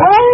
Oh,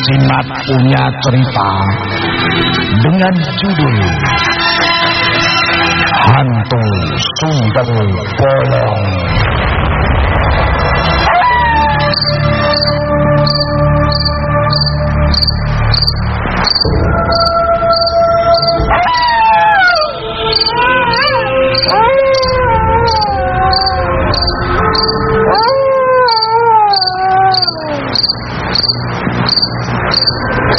tim Cimat punya cerita dengan judul Hantu Sundel Bolong. Nama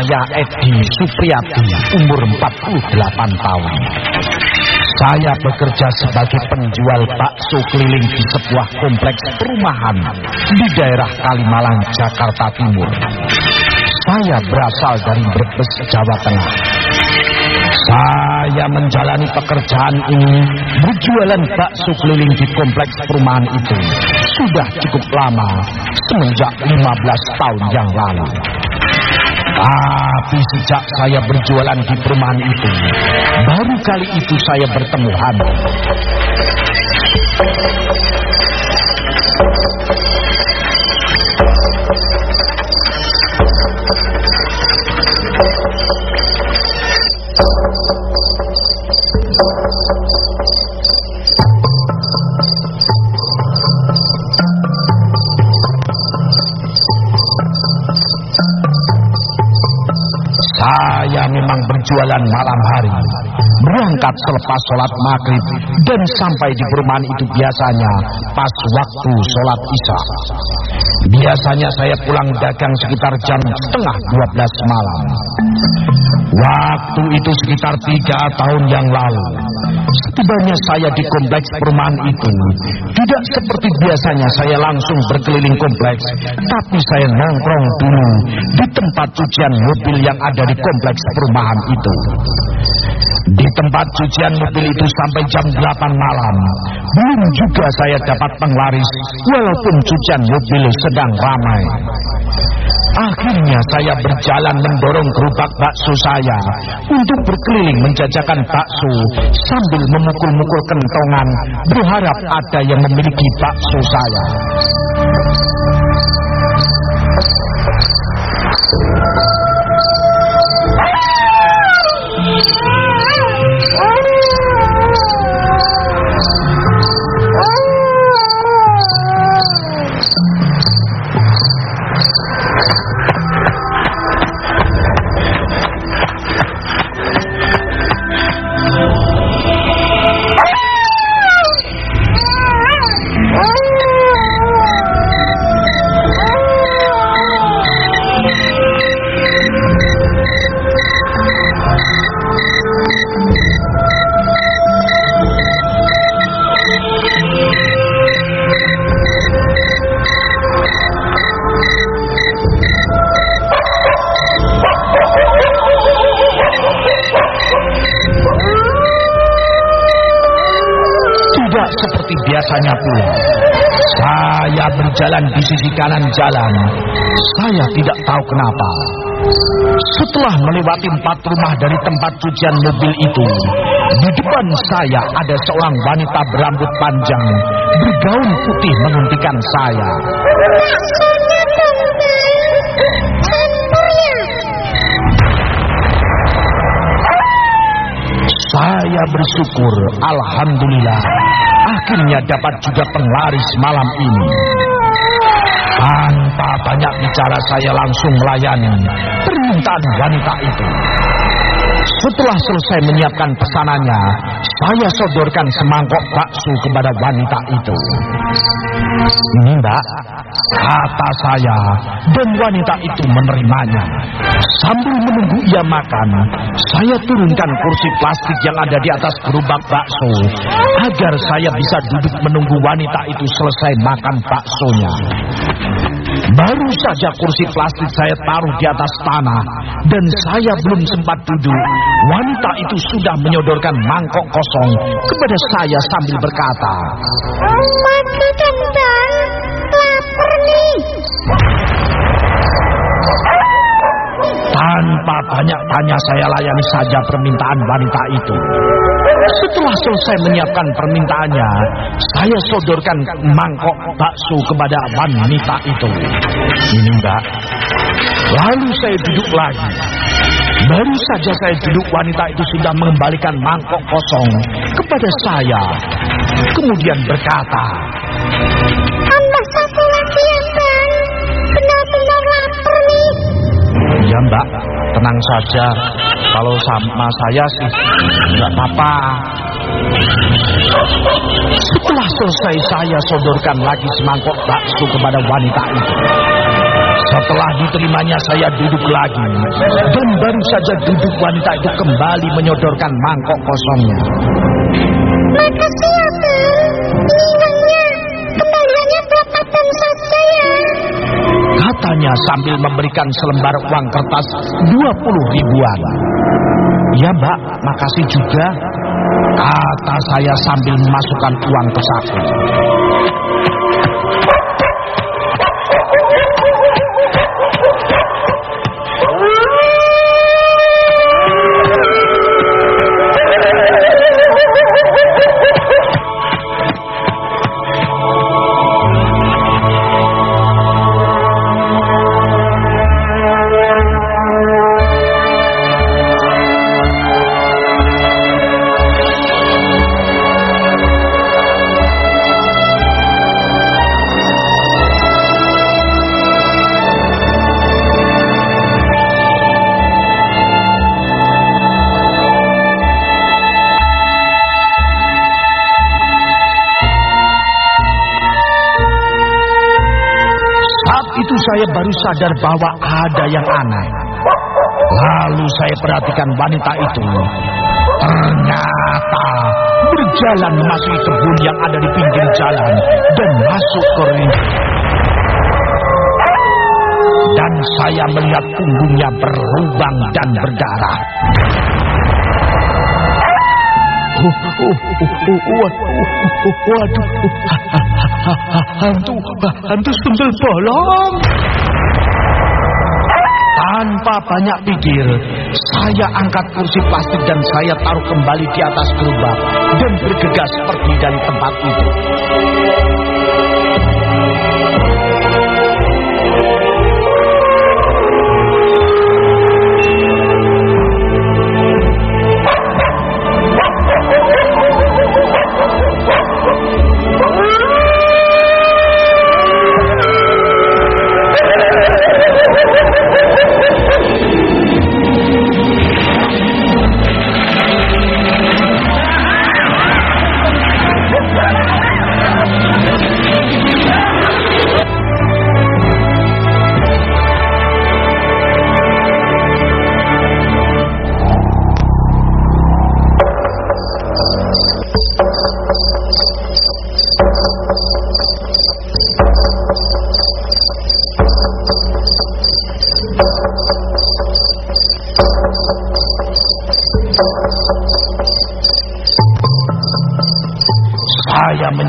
saya Edi Supriyadi, umur 48 tahun. Saya bekerja sebagai penjual bakso keliling di sebuah kompleks perumahan di daerah Kalimalang, Jakarta Timur. Saya berasal dari Brebes, Jawa Tengah. Saya menjalani pekerjaan ini berjualan bakso keliling di kompleks perumahan itu sudah cukup lama, semenjak 15 tahun yang lalu. Tapi sejak saya berjualan di perumahan itu, baru kali itu saya bertemu hantu. Selepas sholat maghrib dan sampai di perumahan itu biasanya pas waktu sholat isya. Biasanya saya pulang dagang sekitar jam setengah 12 malam. Waktu itu sekitar tiga tahun yang lalu. Setibanya saya di kompleks perumahan itu, tidak seperti biasanya saya langsung berkeliling kompleks, tapi saya nongkrong dulu di tempat cucian mobil yang ada di kompleks perumahan itu. Di tempat cucian mobil itu sampai jam 8 malam. Belum juga saya dapat penglaris walaupun cucian mobil sedang ramai. Akhirnya saya berjalan mendorong gerobak bakso saya untuk berkeliling menjajakan bakso sambil memukul-mukul kentongan berharap ada yang memiliki bakso saya. Biasanya pula. Saya berjalan di sisi kanan jalan. Saya tidak tahu kenapa. Setelah melewati empat rumah dari tempat cucian mobil itu, di depan saya ada seorang wanita berambut panjang, bergaun putih menghentikan saya. Saya bersyukur, Alhamdulillah, akhirnya dapat juga penglaris malam ini. Tanpa banyak bicara saya langsung melayani permintaan wanita itu. Setelah selesai menyiapkan pesanannya, saya sodorkan semangkok bakso kepada wanita itu. Ini mbak, kata saya, dan wanita itu menerimanya. Sambil menunggu ia makan, saya turunkan kursi plastik yang ada di atas gerobak bakso, agar saya bisa duduk menunggu wanita itu selesai makan baksonya. Baru saja kursi plastik saya taruh di atas tanah dan saya belum sempat duduk. Wanita itu sudah menyodorkan mangkok kosong kepada saya sambil berkata, Mati tentang lapar nih. Tanpa banyak tanya saya layani saja permintaan wanita itu. Setelah selesai menyiapkan permintaannya, saya sodorkan mangkok bakso kepada wanita itu. Ini mbak. Lalu saya duduk lagi. Baru saja saya duduk wanita itu sudah mengembalikan mangkok kosong kepada saya. Kemudian berkata, Tambah satu lagi ya bang. Benar-benar lapar nih. Ya mbak, tenang saja. Kalau sama saya sih nggak apa-apa. Setelah selesai saya sodorkan lagi semangkok bakso kepada wanita itu. Setelah diterimanya saya duduk lagi dan baru saja duduk wanita itu kembali menyodorkan mangkok kosongnya. Makasih ya bang. Katanya sambil memberikan selembar uang kertas 20 ribuan. Ya mbak, makasih juga. Kata saya sambil memasukkan uang ke saku. Saya baru sadar bahwa ada yang aneh. Lalu saya perhatikan wanita itu. Ternyata berjalan memasuki kebun yang ada di pinggir jalan dan masuk ke ring. Dan saya melihat punggungnya berlubang dan berdarah. Oh, oh, oh, waduh, hantu, hantu sundel bolong. Tanpa banyak pikir, saya angkat kursi plastik dan saya taruh kembali di atas gerobak dan bergegas pergi dari tempat itu.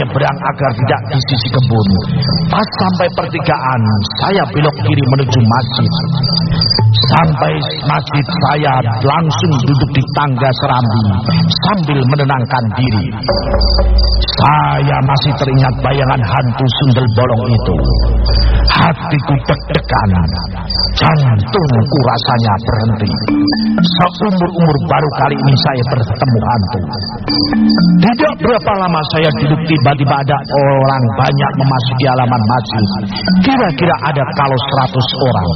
Menyeberang agar tidak di sisi kebun. Pas sampai pertigaan, saya belok kiri menuju masjid. Sampai masjid saya langsung duduk di tangga serambi sambil menenangkan diri. Saya masih teringat bayangan hantu sundel bolong itu. Hatiku deg-degan, jantungku rasanya berhenti. Seumur-umur baru kali ini saya bertemu hantu. Tidak berapa lama saya duduk tiba-tiba ada orang banyak memasuki halaman masjid. Kira-kira ada kalau seratus orang.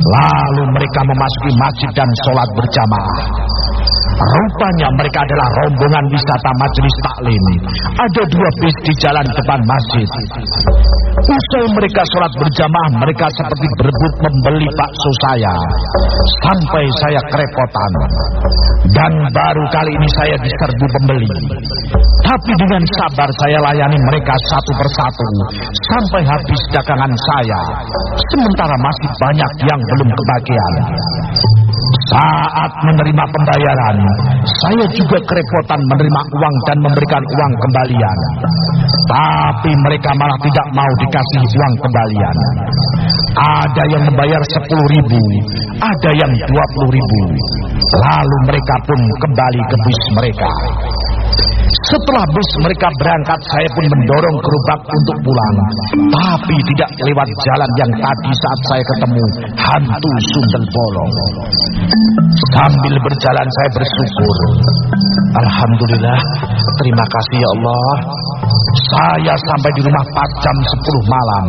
Lalu mereka memasuki masjid dan sholat berjamaah. Rupanya mereka adalah rombongan wisata majelis taklim. Ada dua bis di jalan depan masjid. Usai mereka sholat berjamaah, mereka seperti berebut membeli bakso saya. Sampai saya kerepotan. Dan baru kali ini saya diserbu pembeli. Tapi dengan sabar saya layani mereka satu persatu. Sampai habis dagangan saya. Sementara masih banyak yang belum kebagian. Saat menerima pembayaran, saya juga kerepotan menerima uang dan memberikan uang kembalian. Tapi mereka malah tidak mau dikasih uang kembalian. Ada yang membayar sepuluh ribu, ada yang dua puluh ribu. Lalu mereka pun kembali ke bis mereka. Setelah bus mereka berangkat, saya pun mendorong gerobak untuk pulang. Tapi tidak lewat jalan yang tadi saat saya ketemu hantu sundel bolong. Sambil berjalan saya bersyukur. Alhamdulillah, terima kasih ya Allah. Saya sampai di rumah pas jam 10 malam.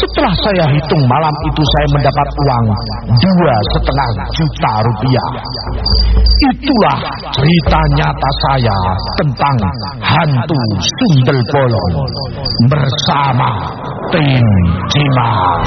Setelah saya hitung malam itu saya mendapat uang dua setengah juta rupiah. Itulah cerita nyata saya tentang hantu sundel bolong bersama tim Cimak.